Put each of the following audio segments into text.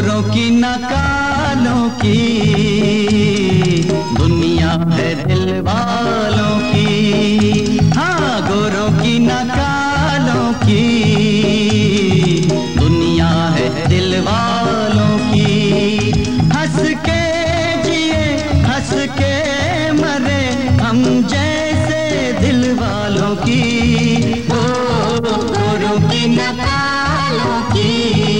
गोरों की नकालों की, दुनिया है दिल वालों की। हाँ गोरों की नकालों की, दुनिया है दिल वालों की। हंस के जिए, हंस के मरे, हम जैसे दिल वालों की। गोरों की नकालों की।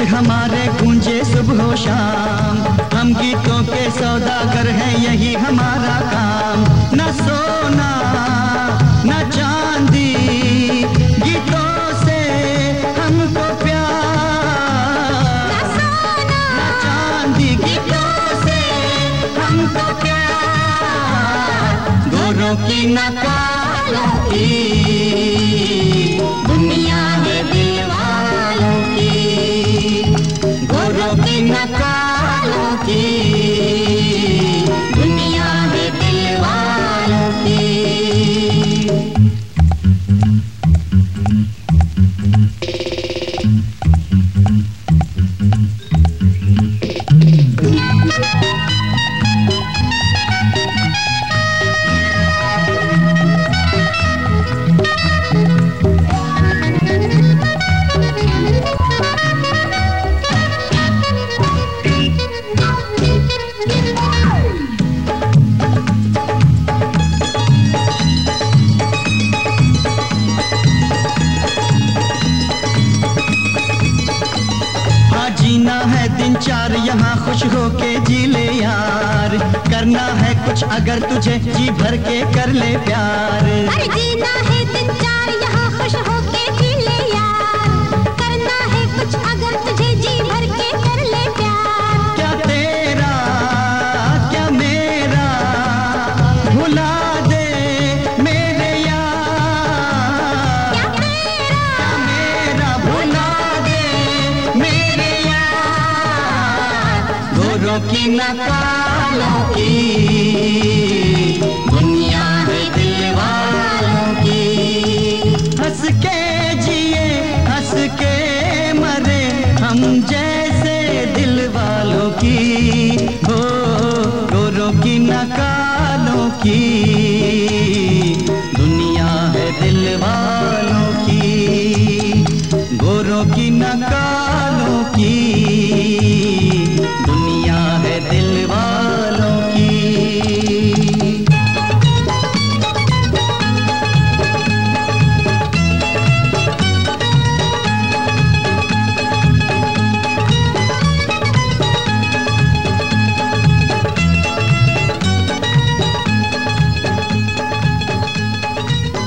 गीत हमारे गूंजे सुबह शाम। हम गीतों के सौदागर हैं यही हमारा काम। न सोना न चांदी गीतों से हमको प्यार। न चांदी गीतों से हमको प्यार। गोरों की न कालों की जीना है दिन चार यहाँ खुश हो के जी ले यार। करना है कुछ अगर तुझे जी भर के कर ले प्यार। अरे जीना है, दिन दुनिया है दिल वालों की मरे, हम जैसे दिल वालों की गोरों की न कालों की, दुनिया दिल वालों की। की